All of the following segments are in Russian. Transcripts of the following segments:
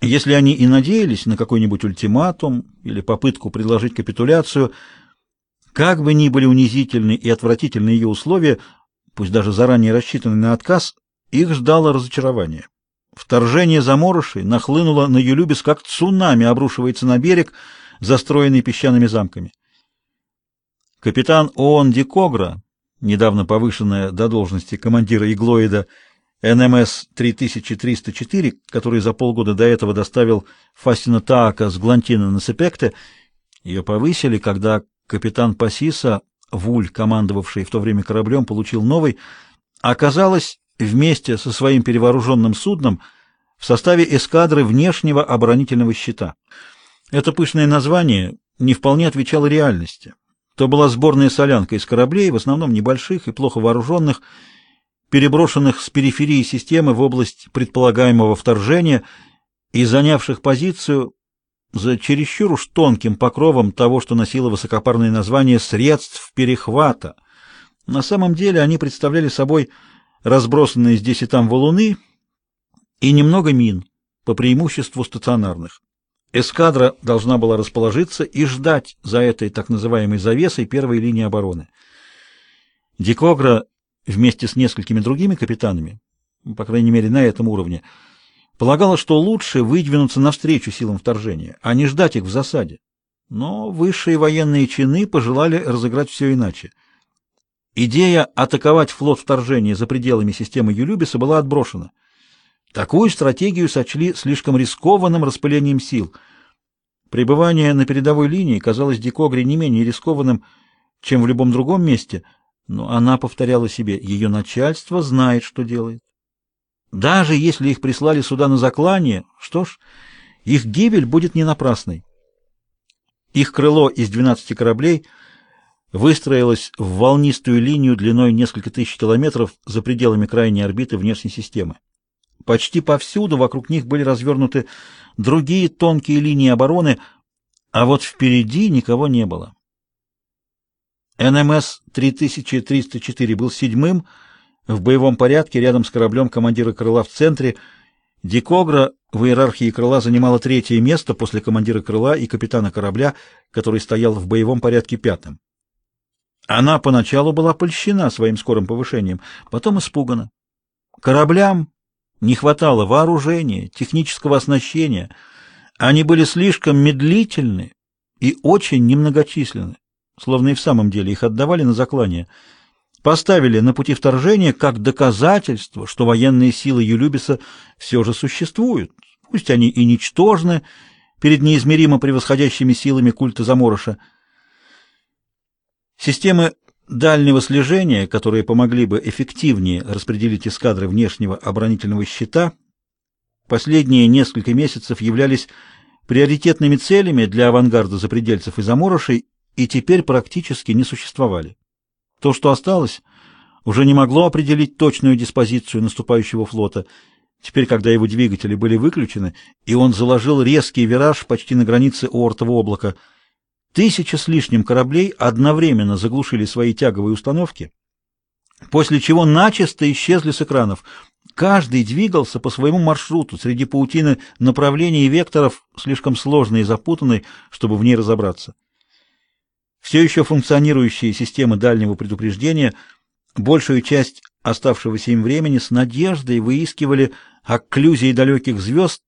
Если они и надеялись на какой-нибудь ультиматум или попытку предложить капитуляцию, как бы ни были унизительны и отвратительны ее условия, пусть даже заранее рассчитанные на отказ, их ждало разочарование. Вторжение заморышей нахлынуло на Юлюбис, как цунами обрушивается на берег, застроенный песчаными замками. Капитан ООН Дикогра, недавно повышенная до должности командира иглоида НМС 3304, который за полгода до этого доставил Фастина Таака с Глантина на Сепекте, ее повысили, когда капитан Пасиса, Вуль, командовавший в то время кораблем, получил новый, оказалось вместе со своим перевооруженным судном в составе эскадры внешнего оборонительного щита. Это пышное название не вполне отвечало реальности. То была сборная солянка из кораблей, в основном небольших и плохо вооруженных, переброшенных с периферии системы в область предполагаемого вторжения и занявших позицию за чересчур уж тонким покровом того, что носило высокопарное название «средств перехвата». На самом деле они представляли собой разбросанные здесь и там валуны и немного мин, по преимуществу стационарных. Эскадра должна была расположиться и ждать за этой так называемой завесой первой линии обороны. Дикогра вместе с несколькими другими капитанами, по крайней мере на этом уровне, полагала, что лучше выдвинуться навстречу силам вторжения, а не ждать их в засаде. Но высшие военные чины пожелали разыграть все иначе. Идея атаковать флот вторжения за пределами системы Юлюбиса была отброшена. Такую стратегию сочли слишком рискованным распылением сил. Пребывание на передовой линии казалось Дикогре не менее рискованным, чем в любом другом месте — но она повторяла себе, ее начальство знает, что делает. Даже если их прислали сюда на заклание, что ж, их гибель будет не напрасной. Их крыло из 12 кораблей выстроилось в волнистую линию длиной несколько тысяч километров за пределами крайней орбиты внешней системы. Почти повсюду вокруг них были развернуты другие тонкие линии обороны, а вот впереди никого не было. НМС 3304 был седьмым в боевом порядке рядом с кораблем командира крыла в центре. Дикогра в иерархии крыла занимала третье место после командира крыла и капитана корабля, который стоял в боевом порядке пятым. Она поначалу была польщена своим скорым повышением, потом испугана. Кораблям не хватало вооружения, технического оснащения. Они были слишком медлительны и очень немногочисленны словно и в самом деле их отдавали на заклание, поставили на пути вторжения как доказательство, что военные силы Юлюбиса все же существуют, пусть они и ничтожны перед неизмеримо превосходящими силами культа Заморыша. Системы дальнего слежения, которые помогли бы эффективнее распределить эскадры внешнего оборонительного щита, последние несколько месяцев являлись приоритетными целями для авангарда запредельцев и заморышей и теперь практически не существовали. То, что осталось, уже не могло определить точную диспозицию наступающего флота. Теперь, когда его двигатели были выключены, и он заложил резкий вираж почти на границе Оортова облака, тысяча с лишним кораблей одновременно заглушили свои тяговые установки, после чего начисто исчезли с экранов. Каждый двигался по своему маршруту среди паутины направлений и векторов, слишком сложной и запутанной, чтобы в ней разобраться. Все еще функционирующие системы дальнего предупреждения большую часть оставшегося им времени с надеждой выискивали окклюзии далеких звезд,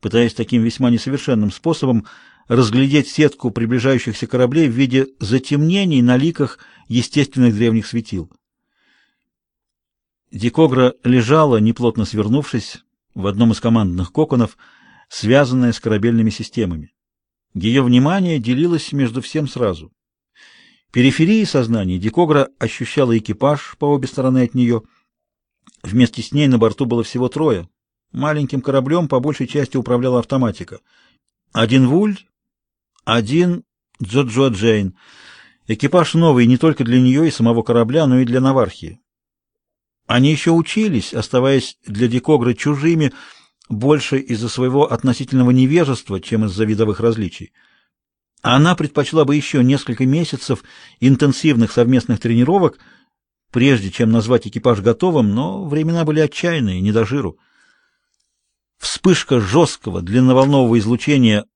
пытаясь таким весьма несовершенным способом разглядеть сетку приближающихся кораблей в виде затемнений на ликах естественных древних светил. Дикогра лежала, неплотно свернувшись, в одном из командных коконов, связанная с корабельными системами. Ее внимание делилось между всем сразу. Периферии сознания Дикогра ощущала экипаж по обе стороны от нее. Вместе с ней на борту было всего трое. Маленьким кораблем по большей части управляла автоматика. Один Вуль, один Джоджо Джейн. Экипаж новый не только для нее и самого корабля, но и для Навархии. Они еще учились, оставаясь для Дикогры чужими, больше из-за своего относительного невежества, чем из-за видовых различий. Она предпочла бы еще несколько месяцев интенсивных совместных тренировок, прежде чем назвать экипаж готовым, но времена были отчаянные, не до жиру. Вспышка жесткого длинноволнового излучения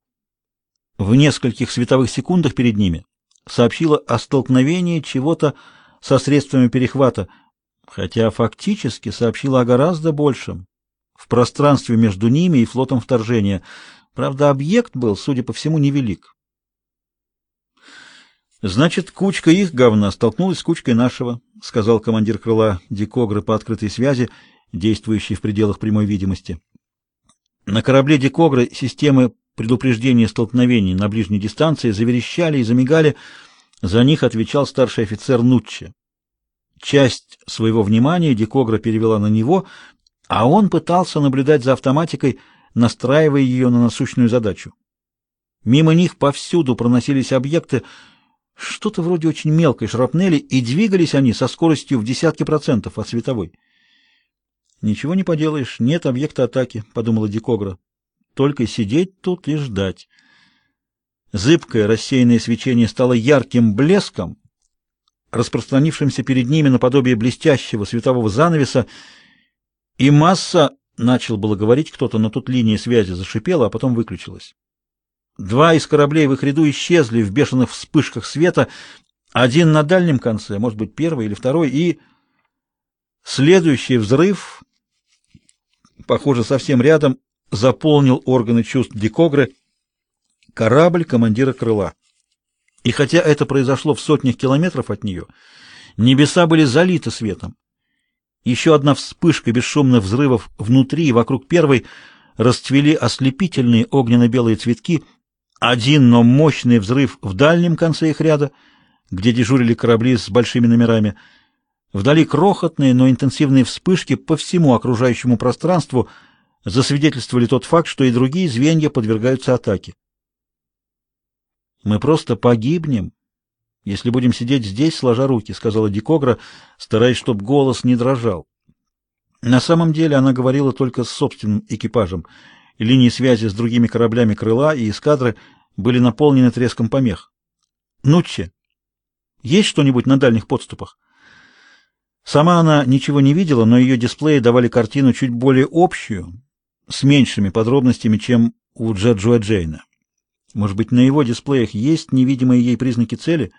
в нескольких световых секундах перед ними сообщила о столкновении чего-то со средствами перехвата, хотя фактически сообщила о гораздо большем в пространстве между ними и флотом вторжения. Правда, объект был, судя по всему, невелик. Значит, кучка их говна столкнулась с кучкой нашего, сказал командир крыла Дикогры по открытой связи, действующей в пределах прямой видимости. На корабле Дикогры системы предупреждения столкновений на ближней дистанции заверещали и замигали. За них отвечал старший офицер Нутче. Часть своего внимания Дикогра перевела на него, а он пытался наблюдать за автоматикой, настраивая ее на насущную задачу. Мимо них повсюду проносились объекты, что-то вроде очень мелкой шрапнели, и двигались они со скоростью в десятки процентов от световой. «Ничего не поделаешь, нет объекта атаки», — подумала Дикогра. «Только сидеть тут и ждать». Зыбкое рассеянное свечение стало ярким блеском, распространившимся перед ними наподобие блестящего светового занавеса, и масса, начал было говорить кто-то, но тут линия связи зашипела, а потом выключилась. Два из кораблей в их ряду исчезли в бешеных вспышках света, один на дальнем конце, может быть, первый или второй, и следующий взрыв, похоже, совсем рядом, заполнил органы чувств Дикогры, корабль командира крыла. И хотя это произошло в сотнях километров от нее, небеса были залиты светом. Еще одна вспышка бесшумных взрывов внутри и вокруг первой расцвели ослепительные огненно-белые цветки — один, но мощный взрыв в дальнем конце их ряда, где дежурили корабли с большими номерами. Вдали крохотные, но интенсивные вспышки по всему окружающему пространству засвидетельствовали тот факт, что и другие звенья подвергаются атаке. «Мы просто погибнем, если будем сидеть здесь, сложа руки», — сказала Дикогра, стараясь, чтобы голос не дрожал. На самом деле она говорила только с собственным экипажем — линии связи с другими кораблями крыла и эскадры были наполнены треском помех. «Нуччи, есть что-нибудь на дальних подступах?» Сама она ничего не видела, но ее дисплеи давали картину чуть более общую, с меньшими подробностями, чем у Джаджуа Джейна. Может быть, на его дисплеях есть невидимые ей признаки цели?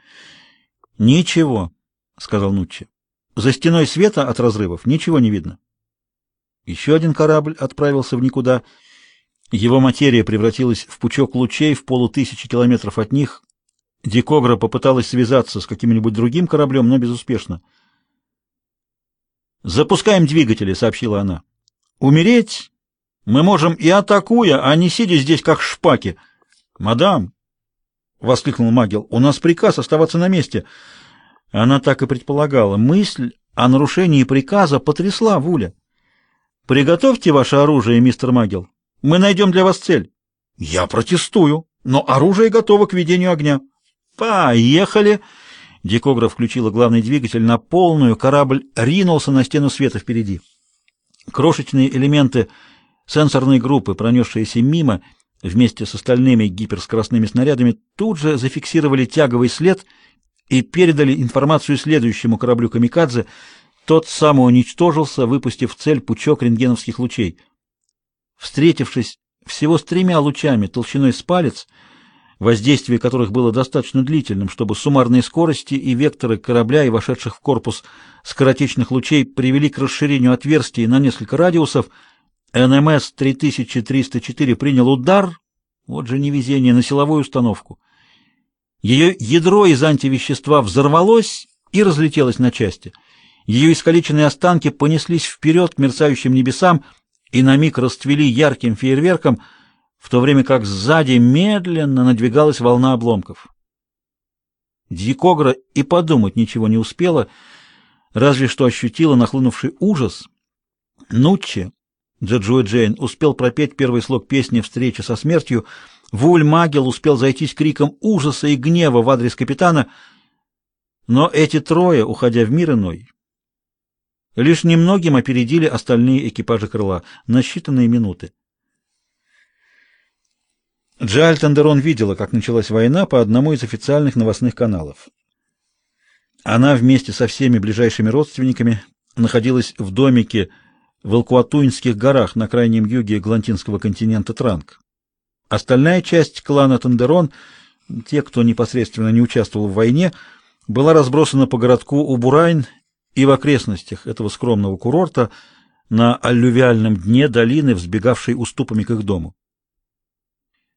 «Ничего», — сказал Нуччи. «За стеной света от разрывов ничего не видно». Еще один корабль отправился в никуда — его материя превратилась в пучок лучей в полутысячи километров от них. Дикогра попыталась связаться с каким-нибудь другим кораблем, но безуспешно. «Запускаем двигатели», — сообщила она. «Умереть мы можем и атакуя, а не сидя здесь, как шпаки». «Мадам», — воскликнул Магел, — «у нас приказ оставаться на месте». Она так и предполагала. Мысль о нарушении приказа потрясла Вуля. «Приготовьте ваше оружие, мистер Магел. Мы найдем для вас цель. Я протестую, но оружие готово к ведению огня. Поехали. Дикограф включила главный двигатель на полную, корабль ринулся на стену света впереди. Крошечные элементы сенсорной группы, пронесшиеся мимо, вместе с остальными гиперскоростными снарядами, тут же зафиксировали тяговый след и передали информацию следующему кораблю «Камикадзе». Тот самоуничтожился, выпустив в цель пучок рентгеновских лучей — Встретившись всего с тремя лучами толщиной с палец, воздействие которых было достаточно длительным, чтобы суммарные скорости и векторы корабля и вошедших в корпус скоротечных лучей привели к расширению отверстий на несколько радиусов, НМС 3304 принял удар, вот же невезение, на силовую установку. Ее ядро из антивещества взорвалось и разлетелось на части. Ее искалеченные останки понеслись вперед к мерцающим небесам, и на миг расцвели ярким фейерверком, в то время как сзади медленно надвигалась волна обломков. Дикогра и подумать ничего не успела, разве что ощутила нахлынувший ужас. Нуччи, Джаджуэ Джейн, успел пропеть первый слог песни «Встреча со смертью», Вуль Магел успел зайтись криком ужаса и гнева в адрес капитана, но эти трое, уходя в мир иной, Лишь немногим опередили остальные экипажи крыла на считанные минуты. Джаль Тандерон видела, как началась война по одному из официальных новостных каналов. Она вместе со всеми ближайшими родственниками находилась в домике в Алкуатуинских горах на крайнем юге Глантинского континента Транк. Остальная часть клана Тандерон, те, кто непосредственно не участвовал в войне, была разбросана по городку Убурайн и в окрестностях этого скромного курорта на аллювиальном дне долины, взбегавшей уступами к их дому.